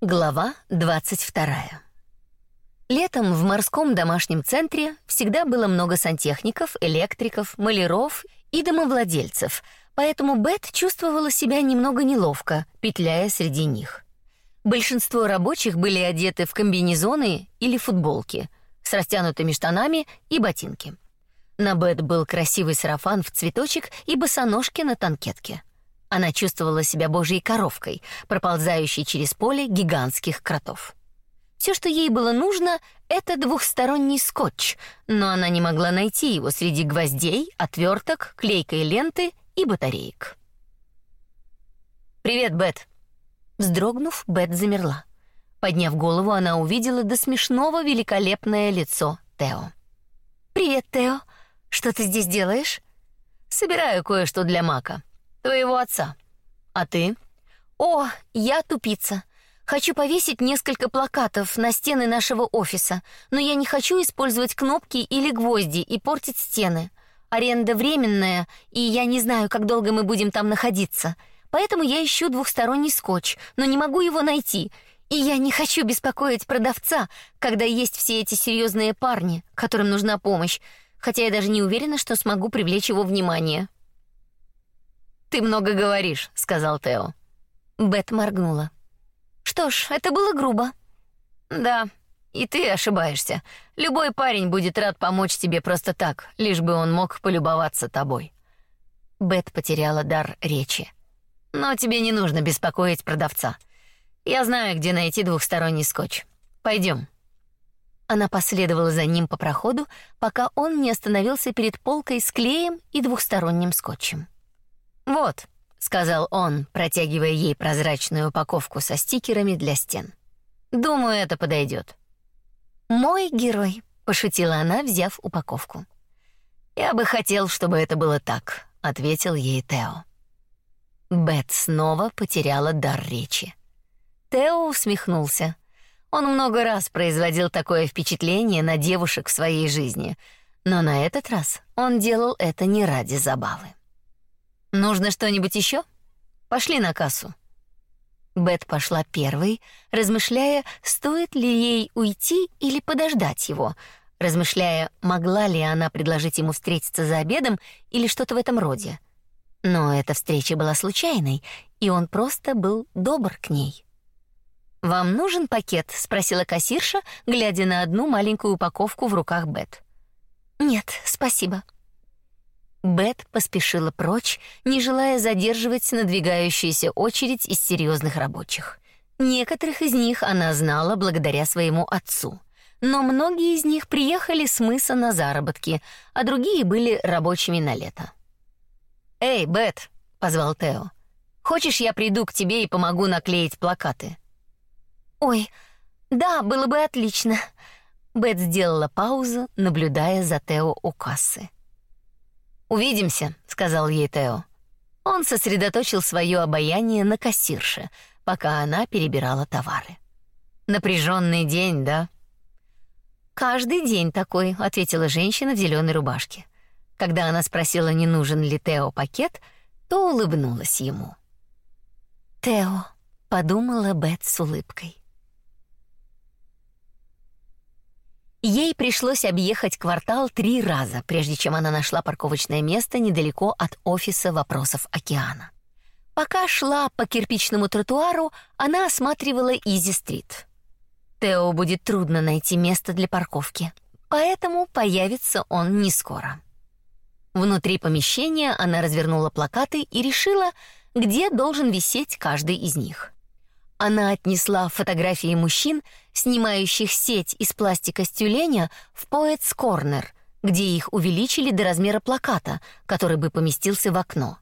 Глава 22. Летом в морском домашнем центре всегда было много сантехников, электриков, маляров и домовладельцев, поэтому Бет чувствовала себя немного неловко, петляя среди них. Большинство рабочих были одеты в комбинезоны или футболки с растянутыми штанами и ботинки. На Бет был красивый сарафан в цветочек и босоножки на танкетке. Она чувствовала себя божьей коровкой, проползающей через поле гигантских кротов. Все, что ей было нужно, это двухсторонний скотч, но она не могла найти его среди гвоздей, отверток, клейкой ленты и батареек. «Привет, Бет!» Вздрогнув, Бет замерла. Подняв голову, она увидела до смешного великолепное лицо Тео. «Привет, Тео. Что ты здесь делаешь?» «Собираю кое-что для Мака твоего отца. А ты? О, я тупица. Хочу повесить несколько плакатов на стены нашего офиса, но я не хочу использовать кнопки или гвозди и портить стены. Аренда временная, и я не знаю, как долго мы будем там находиться. Поэтому я ищу двухсторонний скотч, но не могу его найти. И я не хочу беспокоить продавца, когда есть все эти серьезные парни, которым нужна помощь, хотя я даже не уверена, что смогу привлечь его внимание. Ты много говоришь, сказал Тео. Бет моргнула. Что ж, это было грубо. Да, и ты ошибаешься. Любой парень будет рад помочь тебе просто так, лишь бы он мог полюбоваться тобой. Бет потеряла дар речи. Но тебе не нужно беспокоить продавца. Я знаю, где найти двухсторонний скотч. Пойдем. Она последовала за ним по проходу, пока он не остановился перед полкой с клеем и двухсторонним скотчем. «Вот», — сказал он, протягивая ей прозрачную упаковку со стикерами для стен. «Думаю, это подойдет». «Мой герой», — пошутила она, взяв упаковку. «Я бы хотел, чтобы это было так», — ответил ей Тео. Бет снова потеряла дар речи. Тео усмехнулся. Он много раз производил такое впечатление на девушек в своей жизни, но на этот раз он делал это не ради забавы. Нужно что-нибудь еще? Пошли на кассу. Бет пошла первой, размышляя, стоит ли ей уйти или подождать его, размышляя, могла ли она предложить ему встретиться за обедом или что-то в этом роде. Но эта встреча была случайной, и он просто был добр к ней. «Вам нужен пакет?» — спросила кассирша, глядя на одну маленькую упаковку в руках Бет. «Нет, спасибо», Бет поспешила прочь, не желая задерживать надвигающуюся очередь из серьезных рабочих. Некоторых из них она знала благодаря своему отцу, но многие из них приехали с мыса на заработки, а другие были рабочими на лето. «Эй, Бет!» — позвал Тео. «Хочешь, я приду к тебе и помогу наклеить плакаты?» «Ой, да, было бы отлично». Бет сделала паузу, наблюдая за Тео у кассы. Увидимся, сказал ей Тео. Он сосредоточил свое обаяние на кассирше, пока она перебирала товары. Напряженный день, да? Каждый день такой, ответила женщина в зеленой рубашке. Когда она спросила, не нужен ли Тео пакет, то улыбнулась ему. Тео, подумала Бет с улыбкой. Ей пришлось объехать квартал три раза, прежде чем она нашла парковочное место недалеко от офиса вопросов океана. Пока шла по кирпичному тротуару, она осматривала Изи-стрит. Тео будет трудно найти место для парковки, поэтому появится он не скоро. Внутри помещения она развернула плакаты и решила, где должен висеть каждый из них. Она отнесла фотографии мужчин, снимающих сеть из пластика с тюленя, в Poets Corner, где их увеличили до размера плаката, который бы поместился в окно.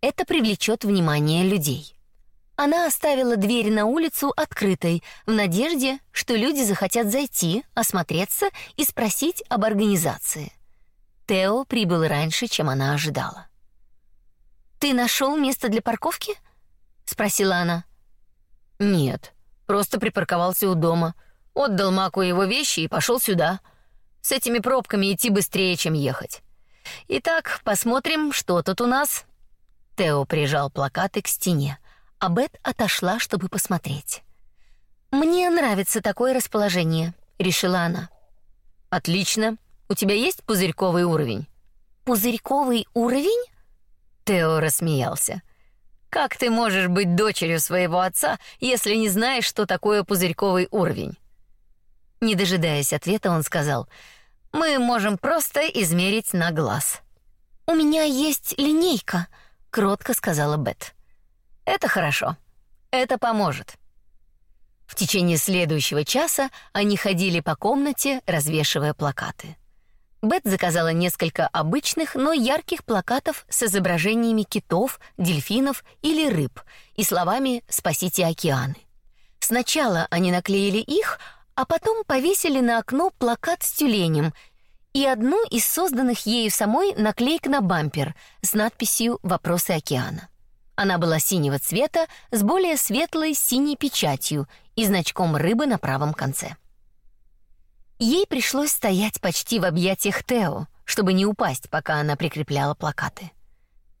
Это привлечет внимание людей. Она оставила дверь на улицу открытой в надежде, что люди захотят зайти, осмотреться и спросить об организации. Тео прибыл раньше, чем она ожидала. Ты нашел место для парковки? спросила она. Нет, просто припарковался у дома, отдал Маку его вещи и пошел сюда. С этими пробками идти быстрее, чем ехать. Итак, посмотрим, что тут у нас. Тео прижал плакаты к стене, а Бет отошла, чтобы посмотреть. Мне нравится такое расположение, решила она. Отлично. У тебя есть пузырьковый уровень? Пузырьковый уровень? Тео рассмеялся. Как ты можешь быть дочерью своего отца, если не знаешь, что такое пузырьковый уровень? Не дожидаясь ответа, он сказал: "Мы можем просто измерить на глаз". У меня есть линейка, кротко сказала Бет. Это хорошо. Это поможет. В течение следующего часа они ходили по комнате, развешивая плакаты. Бет заказала несколько обычных, но ярких плакатов с изображениями китов, дельфинов или рыб и словами «Спасите океаны». Сначала они наклеили их, а потом повесили на окно плакат с тюленем и одну из созданных ею самой наклеек на бампер с надписью «Вопросы океана». Она была синего цвета с более светлой синей печатью и значком рыбы на правом конце. Ей пришлось стоять почти в объятиях Тео, чтобы не упасть, пока она прикрепляла плакаты.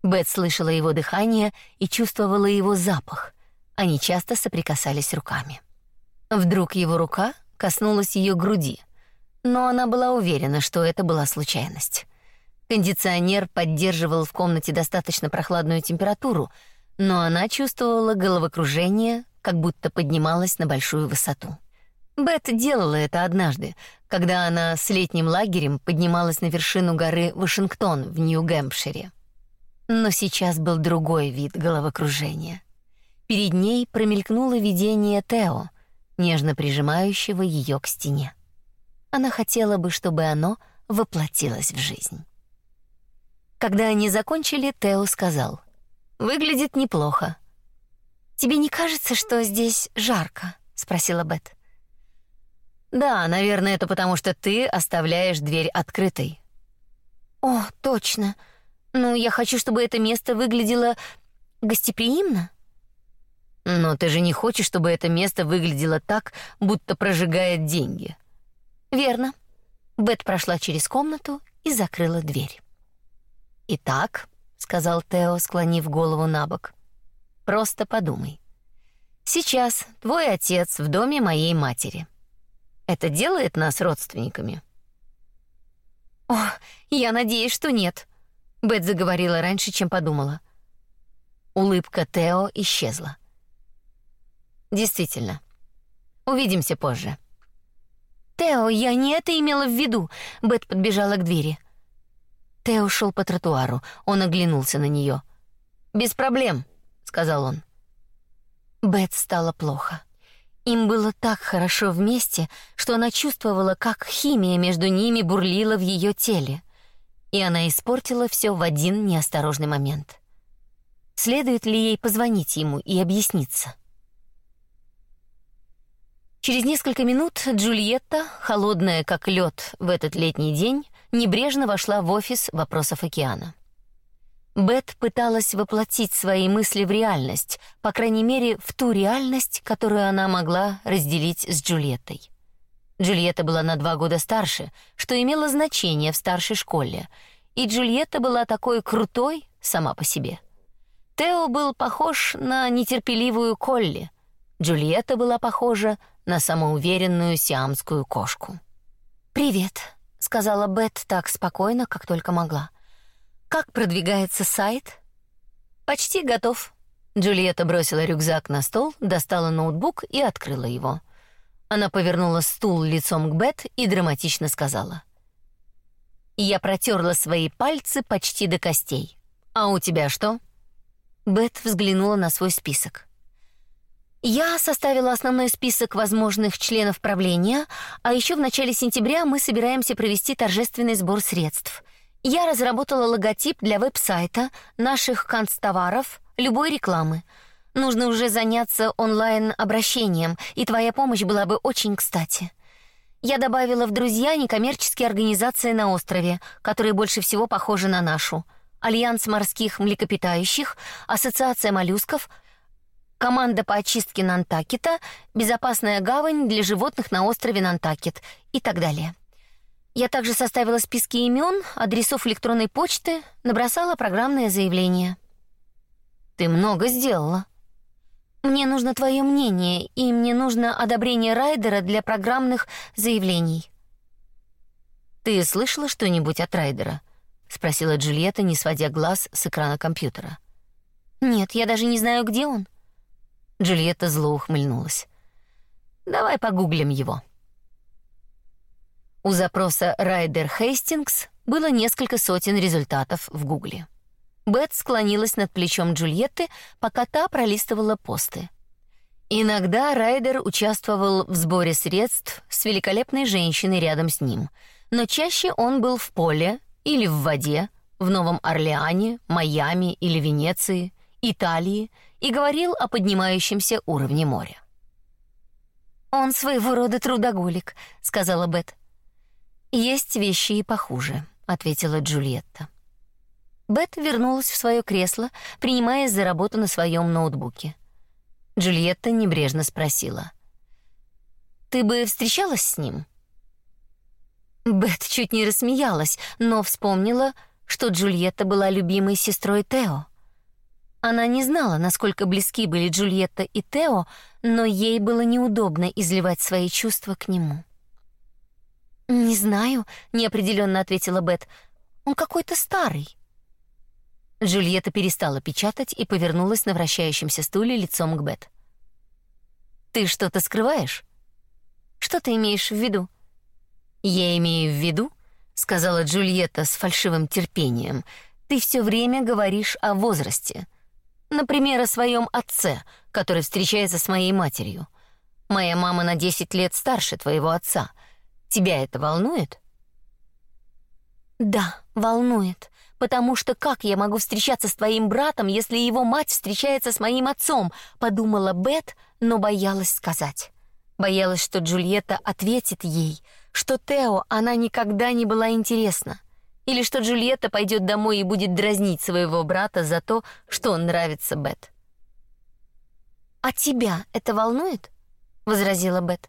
Бет слышала его дыхание и чувствовала его запах. Они часто соприкасались руками. Вдруг его рука коснулась ее груди, но она была уверена, что это была случайность. Кондиционер поддерживал в комнате достаточно прохладную температуру, но она чувствовала головокружение, как будто поднималась на большую высоту. Бет делала это однажды, когда она с летним лагерем поднималась на вершину горы Вашингтон в Нью-Гэмпшире. Но сейчас был другой вид головокружения. Перед ней промелькнуло видение Тео, нежно прижимающего ее к стене. Она хотела бы, чтобы оно воплотилось в жизнь. Когда они закончили, Тео сказал: "Выглядит неплохо. Тебе не кажется, что здесь жарко?" спросила Бет. Да, наверное, это потому что ты оставляешь дверь открытой. О, точно. Ну, я хочу, чтобы это место выглядело гостеприимно. Но ты же не хочешь, чтобы это место выглядело так, будто прожигает деньги. Верно. Бет прошла через комнату и закрыла дверь. Итак, сказал Тео, склонив голову набок. Просто подумай. Сейчас твой отец в доме моей матери. Это делает нас родственниками. О, я надеюсь, что нет. Бет заговорила раньше, чем подумала. Улыбка Тео исчезла. Действительно. Увидимся позже. Тео, я не это имела в виду. Бет подбежала к двери. Тео шел по тротуару. Он оглянулся на нее. Без проблем, сказал он. Бет стало плохо. Им было так хорошо вместе, что она чувствовала, как химия между ними бурлила в ее теле, и она испортила все в один неосторожный момент. Следует ли ей позвонить ему и объясниться? Через несколько минут Джульетта, холодная как лед в этот летний день, небрежно вошла в офис вопросов океана. Бет пыталась воплотить свои мысли в реальность, по крайней мере, в ту реальность, которую она могла разделить с Джульеттой. Джульетта была на два года старше, что имело значение в старшей школе, и Джульетта была такой крутой сама по себе. Тео был похож на нетерпеливую Колли. Джульетта была похожа на самоуверенную сиамскую кошку. «Привет», — сказала Бет так спокойно, как только могла. Как продвигается сайт? Почти готов. Джульетта бросила рюкзак на стол, достала ноутбук и открыла его. Она повернула стул лицом к Бет и драматично сказала: "Я протерла свои пальцы почти до костей. А у тебя что?" Бет взглянула на свой список. Я составила основной список возможных членов правления, а еще в начале сентября мы собираемся провести торжественный сбор средств. Я разработала логотип для веб-сайта, наших канцтоваров, любой рекламы. Нужно уже заняться онлайн-обращением, и твоя помощь была бы очень кстати. Я добавила в друзья некоммерческие организации на острове, которые больше всего похожи на нашу. Альянс морских млекопитающих, Ассоциация моллюсков, команда по очистке Нантакета, безопасная гавань для животных на острове Нантакет и так далее. Я также составила списки имен, адресов электронной почты, набросала программное заявление. Ты много сделала. Мне нужно твое мнение, и мне нужно одобрение Райдера для программных заявлений. Ты слышала что-нибудь от Райдера? спросила Джульетта, не сводя глаз с экрана компьютера. Нет, я даже не знаю, где он. Джульетта зло ухмыльнулась. Давай погуглим его. У запроса Райдер Хейстингс было несколько сотен результатов в Гугле. Бет склонилась над плечом Джульетты, пока та пролистывала посты. Иногда Райдер участвовал в сборе средств с великолепной женщиной рядом с ним, но чаще он был в поле или в воде, в Новом Орлеане, Майами или Венеции, Италии и говорил о поднимающемся уровне моря. «Он своего рода трудоголик», — сказала Бет. «Есть вещи и похуже», — ответила Джульетта. Бет вернулась в свое кресло, принимаясь за работу на своем ноутбуке. Джульетта небрежно спросила: "Ты бы встречалась с ним?" Бет чуть не рассмеялась, но вспомнила, что Джульетта была любимой сестрой Тео. Она не знала, насколько близки были Джульетта и Тео, но ей было неудобно изливать свои чувства к нему. "Не знаю", неопределенно ответила Бет. "Он какой-то старый". Джульетта перестала печатать и повернулась на вращающемся стуле лицом к Бет. Ты что-то скрываешь? Что ты имеешь в виду? Я имею в виду, сказала Джульетта с фальшивым терпением. Ты все время говоришь о возрасте. Например, о своем отце, который встречается с моей матерью. Моя мама на 10 лет старше твоего отца. Тебя это волнует? Да, волнует потому что как я могу встречаться с твоим братом, если его мать встречается с моим отцом, подумала Бет, но боялась сказать. Боялась, что Джульетта ответит ей, что Тео она никогда не была интересна, или что Джульетта пойдет домой и будет дразнить своего брата за то, что он нравится Бет. А тебя это волнует? возразила Бет.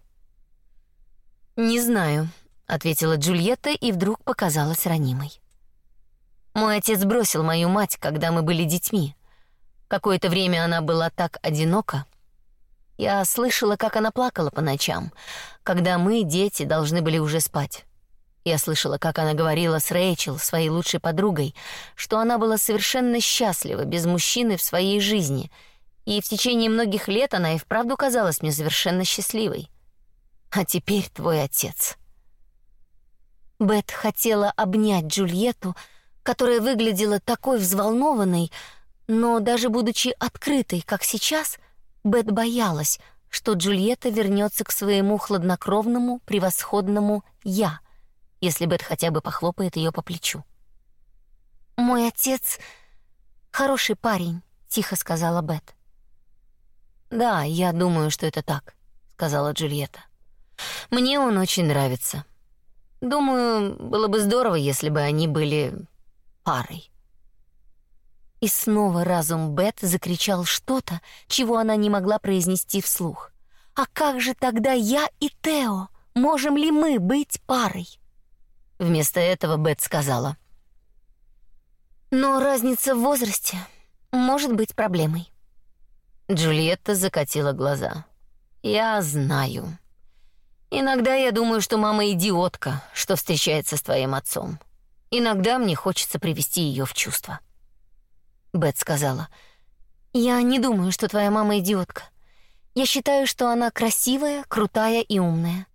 Не знаю, ответила Джульетта и вдруг показалась ранимой. Мой отец бросил мою мать, когда мы были детьми. Какое-то время она была так одинока. Я слышала, как она плакала по ночам, когда мы, дети, должны были уже спать. Я слышала, как она говорила с Рэйчел, своей лучшей подругой, что она была совершенно счастлива без мужчины в своей жизни, и в течение многих лет она и вправду казалась мне совершенно счастливой. А теперь твой отец. Бет хотела обнять Джульетту, которая выглядела такой взволнованной, но даже будучи открытой, как сейчас, Бет боялась, что Джульетта вернется к своему хладнокровному, превосходному я, если Бет хотя бы похлопает ее по плечу. Мой отец хороший парень, тихо сказала Бет. Да, я думаю, что это так, сказала Джульетта. Мне он очень нравится. Думаю, было бы здорово, если бы они были парой. И снова разум Бет закричал что-то, чего она не могла произнести вслух. А как же тогда я и Тео? Можем ли мы быть парой? Вместо этого Бет сказала: "Но разница в возрасте может быть проблемой". Джульетта закатила глаза. "Я знаю. Иногда я думаю, что мама идиотка, что встречается с твоим отцом. Иногда мне хочется привести ее в чувство. Бет сказала: "Я не думаю, что твоя мама идиотка. Я считаю, что она красивая, крутая и умная.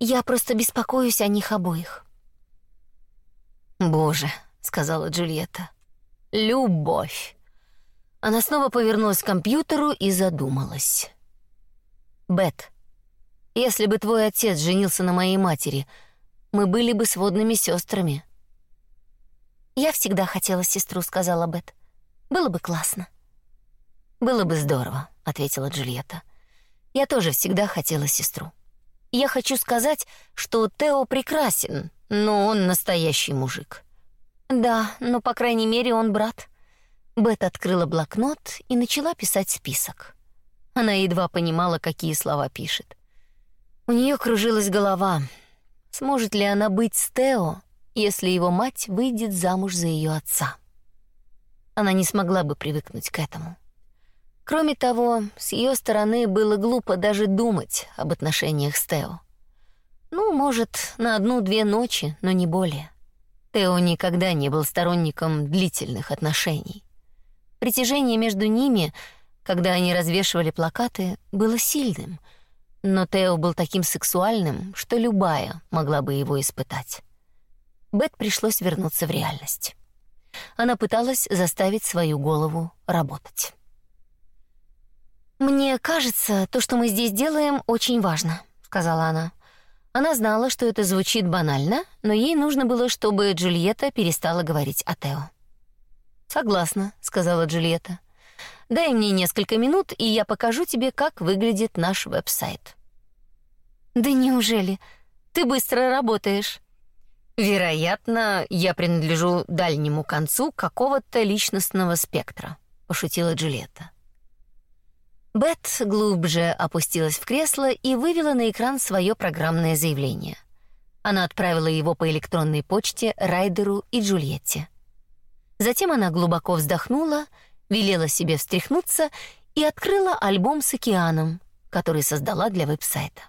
Я просто беспокоюсь о них обоих". "Боже", сказала Джульетта. "Любовь". Она снова повернулась к компьютеру и задумалась. Бет, если бы твой отец женился на моей матери, мы были бы сводными сестрами. Я всегда хотела сестру, сказала Бет. Было бы классно. Было бы здорово, ответила Джульетта. Я тоже всегда хотела сестру. Я хочу сказать, что Тео прекрасен, но он настоящий мужик. Да, но по крайней мере он брат. Бет открыла блокнот и начала писать список. Она едва понимала, какие слова пишет. У нее кружилась голова. Сможет ли она быть с Тео, если его мать выйдет замуж за ее отца. Она не смогла бы привыкнуть к этому. Кроме того, с ее стороны было глупо даже думать об отношениях с Тео. Ну, может, на одну-две ночи, но не более. Тео никогда не был сторонником длительных отношений. Притяжение между ними, когда они развешивали плакаты, было сильным, но Тео был таким сексуальным, что любая могла бы его испытать. Бет пришлось вернуться в реальность. Она пыталась заставить свою голову работать. «Мне кажется, то, что мы здесь делаем, очень важно», — сказала она. Она знала, что это звучит банально, но ей нужно было, чтобы Джульетта перестала говорить о Тео. «Согласна», — сказала Джульетта. «Дай мне несколько минут, и я покажу тебе, как выглядит наш веб-сайт». «Да неужели? Ты быстро работаешь». «Вероятно, я принадлежу дальнему концу какого-то личностного спектра», — пошутила Джульетта. Бет глубже опустилась в кресло и вывела на экран свое программное заявление. Она отправила его по электронной почте Райдеру и Джульетте. Затем она глубоко вздохнула, велела себе встряхнуться и открыла альбом с океаном, который создала для веб-сайта.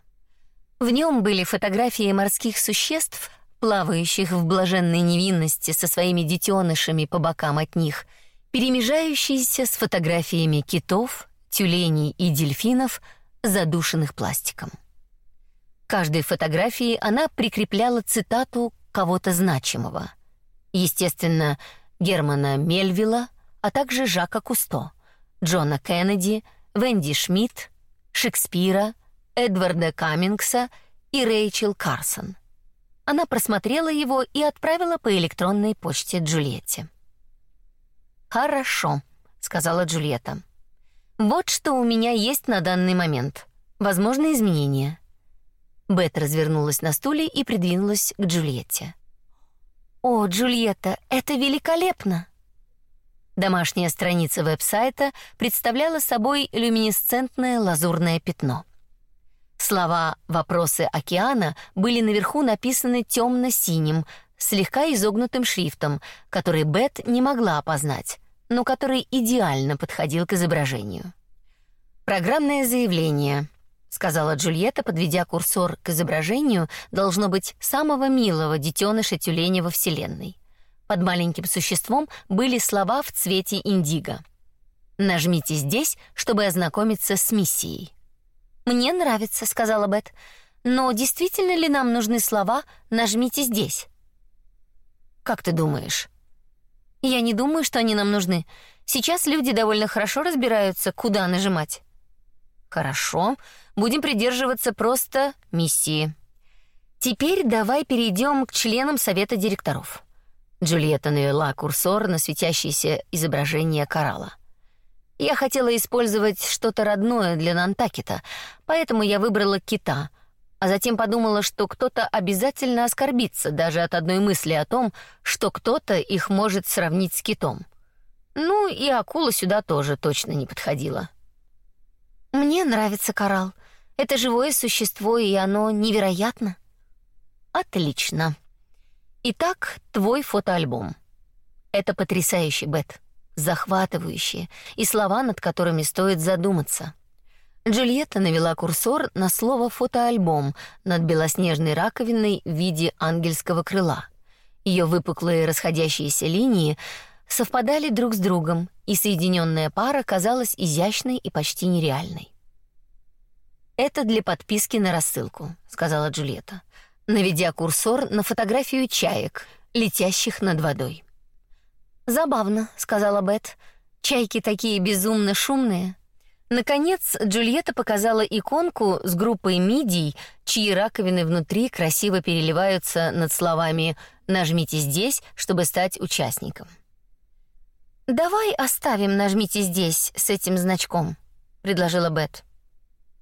В нем были фотографии морских существ, плавающих в блаженной невинности со своими детенышами по бокам от них, перемежающиеся с фотографиями китов, тюленей и дельфинов, задушенных пластиком. К каждой фотографии она прикрепляла цитату кого-то значимого. Естественно, Германа Мельвилла, а также Жака Кусто, Джона Кеннеди, Венди Шмидт, Шекспира, Эдварда Каммингса и Рэйчел Карсон. Она просмотрела его и отправила по электронной почте Джульетте. «Хорошо», — сказала Джульетта. Вот что у меня есть на данный момент. Возможно, изменения. Бет развернулась на стуле и придвинулась к Джульетте. О, Джульетта, это великолепно. Домашняя страница веб-сайта представляла собой люминесцентное лазурное пятно. Слова «Вопросы океана» были наверху написаны темно-синим, слегка изогнутым шрифтом, который Бет не могла опознать но который идеально подходил к изображению. Программное заявление, сказала Джульетта, подведя курсор к изображению, должно быть самого милого детеныша тюленя во вселенной. Под маленьким существом были слова в цвете индиго. Нажмите здесь, чтобы ознакомиться с миссией. Мне нравится, сказала Бет. Но действительно ли нам нужны слова «нажмите здесь»? Как ты думаешь? Я не думаю, что они нам нужны. Сейчас люди довольно хорошо разбираются, куда нажимать. Хорошо, будем придерживаться просто миссии. Теперь давай перейдем к членам совета директоров. Джульетта навела курсор на светящееся изображение коралла. Я хотела использовать что-то родное для Нантакета, поэтому я выбрала кита — а затем подумала, что кто-то обязательно оскорбится даже от одной мысли о том, что кто-то их может сравнить с китом. Ну и акула сюда тоже точно не подходила. Мне нравится коралл. Это живое существо, и оно невероятно. Отлично. Итак, твой фотоальбом. Это потрясающий Бет, захватывающий, и слова, над которыми стоит задуматься. Джульетта навела курсор на слово фотоальбом над белоснежной раковиной в виде ангельского крыла. Ее выпуклые расходящиеся линии совпадали друг с другом, и соединенная пара казалась изящной и почти нереальной. Это для подписки на рассылку, сказала Джульетта, наведя курсор на фотографию чаек, летящих над водой. Забавно, сказала Бет. Чайки такие безумно шумные. Наконец, Джульетта показала иконку с группой мидий, чьи раковины внутри красиво переливаются над словами «Нажмите здесь, чтобы стать участником». «Давай оставим «Нажмите здесь» с этим значком», — предложила Бет.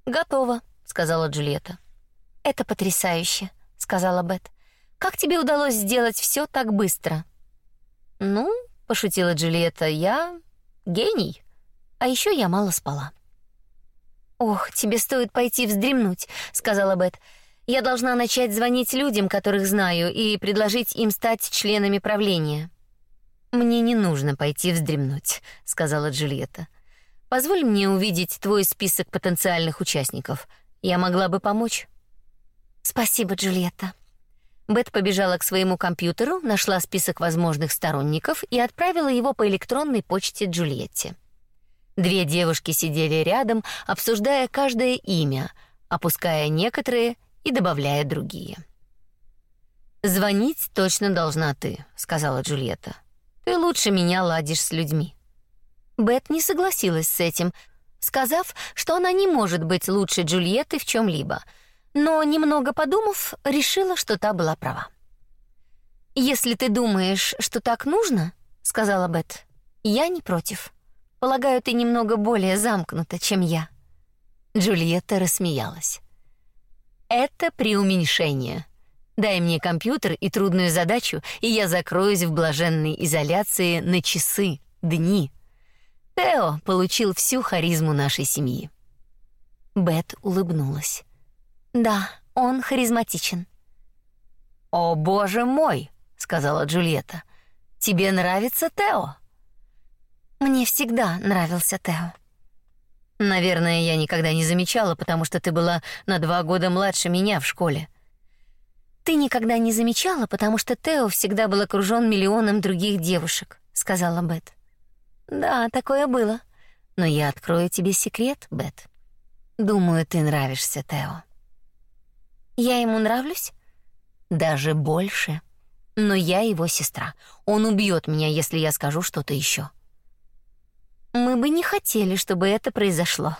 «Готово», — сказала Джульетта. «Это потрясающе», — сказала Бет. «Как тебе удалось сделать все так быстро?» «Ну», — пошутила Джульетта, — «я гений. А еще я мало спала». Ох, тебе стоит пойти вздремнуть, сказала Бет. Я должна начать звонить людям, которых знаю, и предложить им стать членами правления. Мне не нужно пойти вздремнуть, сказала Джульетта. Позволь мне увидеть твой список потенциальных участников. Я могла бы помочь. Спасибо, Джульетта. Бет побежала к своему компьютеру, нашла список возможных сторонников и отправила его по электронной почте Джульетте. Две девушки сидели рядом, обсуждая каждое имя, опуская некоторые и добавляя другие. Звонить точно должна ты, сказала Джульетта. Ты лучше меня ладишь с людьми. Бет не согласилась с этим, сказав, что она не может быть лучше Джульетты в чем либо но немного подумав, решила, что та была права. Если ты думаешь, что так нужно, сказала Бет. Я не против. Полагаю, ты немного более замкнута, чем я. Джульетта рассмеялась. Это преуменьшение. Дай мне компьютер и трудную задачу, и я закроюсь в блаженной изоляции на часы, дни. Тео получил всю харизму нашей семьи. Бет улыбнулась. Да, он харизматичен. О, боже мой, сказала Джульетта. Тебе нравится Тео? Мне всегда нравился Тео. Наверное, я никогда не замечала, потому что ты была на два года младше меня в школе. Ты никогда не замечала, потому что Тео всегда был окружён миллионом других девушек, сказала Бет. Да, такое было. Но я открою тебе секрет, Бет. Думаю, ты нравишься Тео. Я ему нравлюсь? Даже больше. Но я его сестра. Он убьет меня, если я скажу что-то еще. Мы бы не хотели, чтобы это произошло.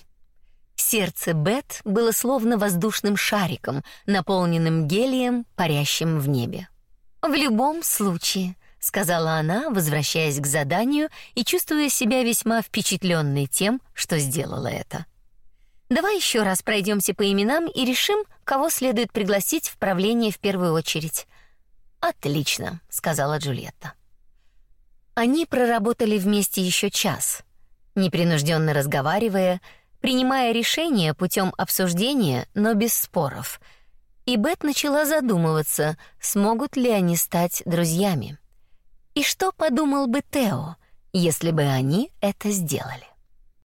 Сердце Бет было словно воздушным шариком, наполненным гелием, парящим в небе. В любом случае, сказала она, возвращаясь к заданию и чувствуя себя весьма впечатленной тем, что сделала это. Давай еще раз пройдемся по именам и решим, кого следует пригласить в правление в первую очередь. Отлично, сказала Джульетта. Они проработали вместе еще час, непринужденно разговаривая, принимая решения путем обсуждения, но без споров. И Бет начала задумываться, смогут ли они стать друзьями. И что подумал бы Тео, если бы они это сделали?